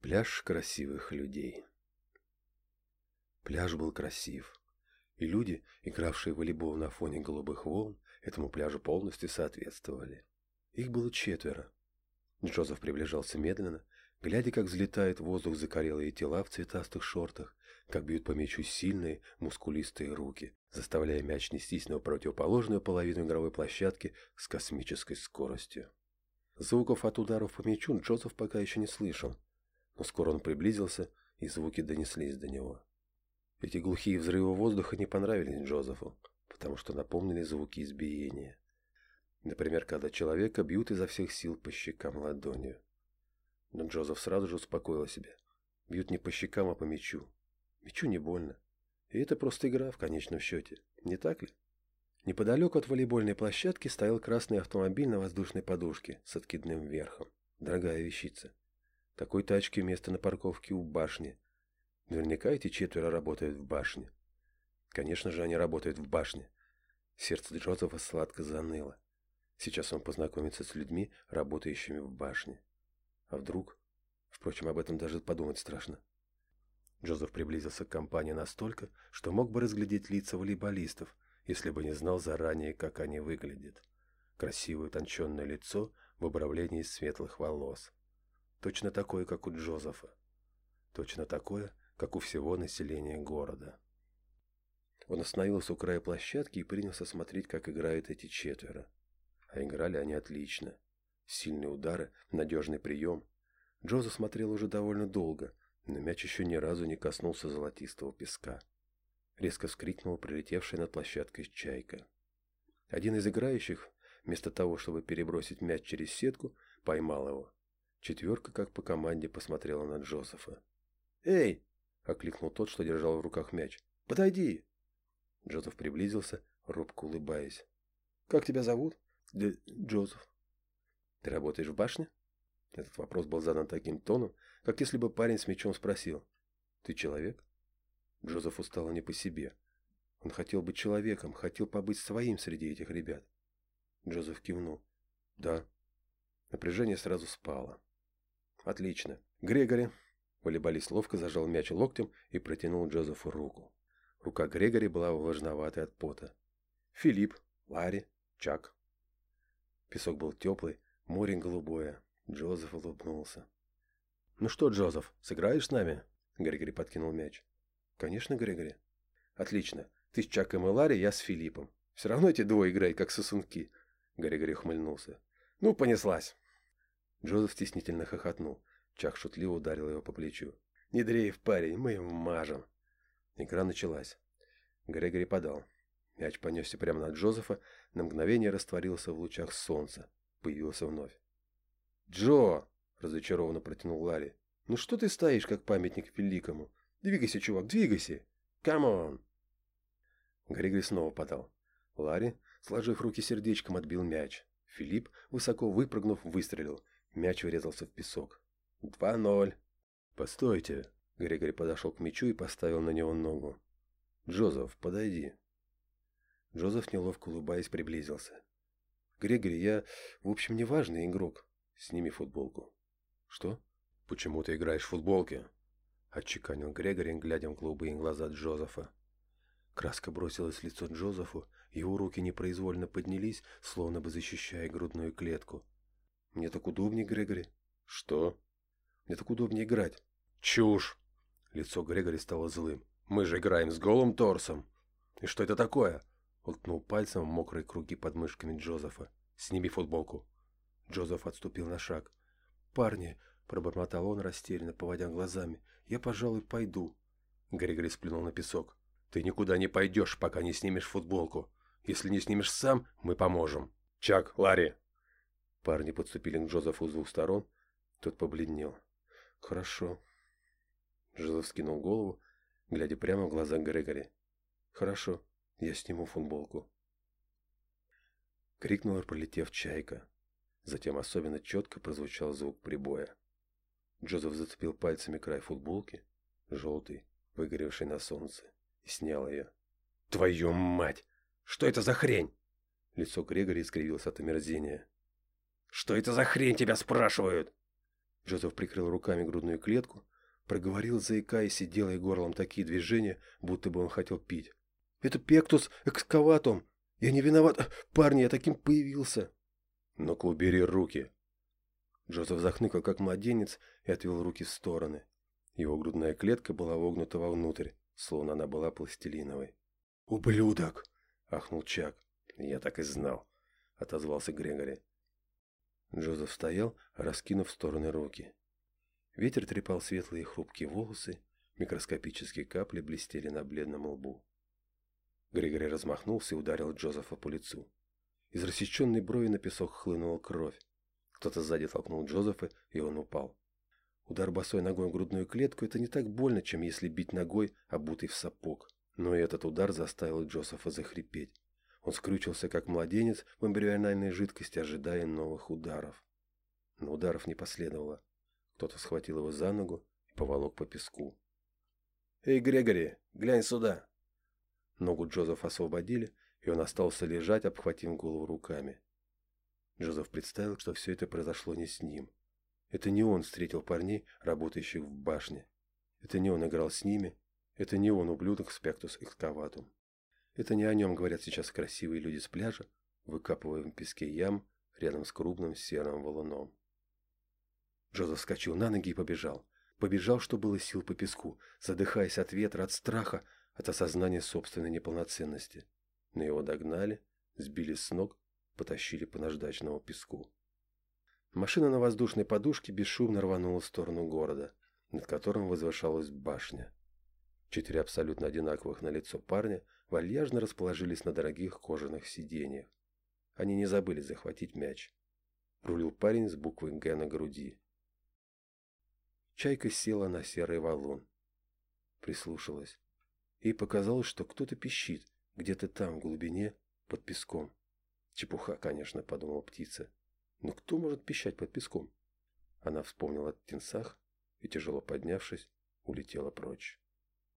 Пляж красивых людей. Пляж был красив, и люди, игравшие в волейбол на фоне голубых волн, этому пляжу полностью соответствовали. Их было четверо. Джозеф приближался медленно, глядя, как взлетает в воздух закорелые тела в цветастых шортах, как бьют по мячу сильные, мускулистые руки, заставляя мяч нестись на противоположную половину игровой площадки с космической скоростью. Звуков от ударов по мячу Джозеф пока еще не слышал, но скоро он приблизился, и звуки донеслись до него. Эти глухие взрывы воздуха не понравились Джозефу, потому что напомнили звуки избиения. Например, когда человека бьют изо всех сил по щекам ладонью. Но Джозеф сразу же успокоил себя. Бьют не по щекам, а по мячу. Мячу не больно. И это просто игра в конечном счете. Не так ли? Неподалеку от волейбольной площадки стоял красный автомобиль на воздушной подушке с откидным верхом. Дорогая вещица. Такой тачки место на парковке у башни. Наверняка эти четверо работают в башне. Конечно же, они работают в башне. Сердце Джозефа сладко заныло. Сейчас он познакомится с людьми, работающими в башне. А вдруг? Впрочем, об этом даже подумать страшно. Джозеф приблизился к компании настолько, что мог бы разглядеть лица волейболистов, если бы не знал заранее, как они выглядят. Красивое утонченное лицо в обрамлении светлых волос. Точно такое, как у Джозефа. Точно такое, как у всего населения города. Он остановился у края площадки и принялся смотреть, как играют эти четверо. А играли они отлично. Сильные удары, надежный прием. Джозеф смотрел уже довольно долго, но мяч еще ни разу не коснулся золотистого песка. Резко вскрикнула прилетевшая над площадкой чайка. Один из играющих, вместо того, чтобы перебросить мяч через сетку, поймал его. Четверка, как по команде, посмотрела на Джозефа. «Эй!» – окликнул тот, что держал в руках мяч. «Подойди!» Джозеф приблизился, робко улыбаясь. «Как тебя зовут?» «Д Джозеф». «Ты работаешь в башне?» Этот вопрос был задан таким тоном, как если бы парень с мячом спросил. «Ты человек?» Джозефу стало не по себе. Он хотел быть человеком, хотел побыть своим среди этих ребят. Джозеф кивнул. «Да». Напряжение сразу спало. Отлично. Грегори. Волейболист ловко зажал мяч локтем и протянул Джозефу руку. Рука Грегори была влажноватой от пота. Филипп, Ларри, Чак. Песок был теплый, море голубое. Джозеф улыбнулся. «Ну что, Джозеф, сыграешь с нами?» Грегори подкинул мяч. «Конечно, Грегори». «Отлично. Ты с Чаком и Ларри, я с Филиппом. Все равно эти двое играют, как сосунки». Грегори ухмыльнулся. «Ну, понеслась». Джозеф стеснительно хохотнул. Чак шутливо ударил его по плечу. «Не дрейф, парень, мы его мажем». Игра началась. Грегори подал. Мяч понесся прямо на Джозефа, на мгновение растворился в лучах солнца. Появился вновь. «Джо!» – разочарованно протянул Ларри. «Ну что ты стоишь, как памятник великому? Двигайся, чувак, двигайся! Come on!» Грегори снова подал. Ларри, сложив руки сердечком, отбил мяч. Филипп, высоко выпрыгнув, выстрелил. Мяч врезался в песок. «Два ноль». «Постойте». Грегори подошел к мячу и поставил на него ногу. «Джозеф, подойди». Джозеф, неловко улыбаясь, приблизился. «Грегори, я, в общем, неважный игрок. Сними футболку». «Что? Почему ты играешь в футболке?» Отчеканил Грегори, глядя в голубые глаза Джозефа. Краска бросилась в лицо Джозефу, его руки непроизвольно поднялись, словно бы защищая грудную клетку. Мне так удобнее, Грегори. Что? Мне так удобнее играть. Чушь! Лицо Грегори стало злым. Мы же играем с голым торсом. И что это такое? Он ткнул пальцем в мокрые круги под мышками Джозефа. Сними футболку. Джозеф отступил на шаг. «Парни!» – пробормотал он растерянно, поводя глазами. «Я, пожалуй, пойду». Грегори сплюнул на песок. «Ты никуда не пойдешь, пока не снимешь футболку. Если не снимешь сам, мы поможем. Чак, Ларри, Парни подступили к Джозефу с двух сторон. Тот побледнел. «Хорошо». Джозеф скинул голову, глядя прямо в глаза Грегори. «Хорошо, я сниму футболку». Крикнула, пролетев чайка. Затем особенно четко прозвучал звук прибоя. Джозеф зацепил пальцами край футболки, желтый, выгоревший на солнце, и снял ее. «Твою мать! Что это за хрень?» Лицо Грегори искривилось от омерзения. «Что это за хрень тебя спрашивают?» Джозеф прикрыл руками грудную клетку, проговорил, заикаясь и делая горлом такие движения, будто бы он хотел пить. «Это пектус экскаватум! Я не виноват! Парни, я таким появился!» «Ну-ка, убери руки!» Джозеф захныкал, как младенец, и отвел руки в стороны. Его грудная клетка была вогнута вовнутрь, словно она была пластилиновой. «Ублюдок!» — ахнул Чак. «Я так и знал», — отозвался Грегори. Джозеф стоял, раскинув в стороны руки. Ветер трепал светлые хрупкие волосы, микроскопические капли блестели на бледном лбу. Григорий размахнулся и ударил Джозефа по лицу. Из рассеченной брови на песок хлынула кровь. Кто-то сзади толкнул Джозефа, и он упал. Удар босой ногой в грудную клетку – это не так больно, чем если бить ногой, обутый в сапог. Но и этот удар заставил Джозефа захрипеть. Он скрючился, как младенец в эмбриональной жидкости, ожидая новых ударов. Но ударов не последовало. Кто-то схватил его за ногу и поволок по песку. «Эй, Грегори, глянь сюда!» Ногу Джозефа освободили, и он остался лежать, обхватив голову руками. Джозеф представил, что все это произошло не с ним. Это не он встретил парней, работающих в башне. Это не он играл с ними. Это не он ублюдок спектус экскаватум. Это не о нем говорят сейчас красивые люди с пляжа, выкапывая в песке ям рядом с крупным серым валуном. Джозеф вскочил на ноги и побежал. Побежал, что было сил по песку, задыхаясь от ветра, от страха, от осознания собственной неполноценности. Но его догнали, сбили с ног, потащили по наждачному песку. Машина на воздушной подушке бесшумно рванула в сторону города, над которым возвышалась башня. Четыре абсолютно одинаковых на лицо парня вальяжно расположились на дорогих кожаных сиденьях. Они не забыли захватить мяч. Рулил парень с буквой «Г» на груди. Чайка села на серый валун. Прислушалась. Ей показалось, что кто-то пищит, где-то там, в глубине, под песком. Чепуха, конечно, подумала птица. Но кто может пищать под песком? Она вспомнила о птенцах и, тяжело поднявшись, улетела прочь.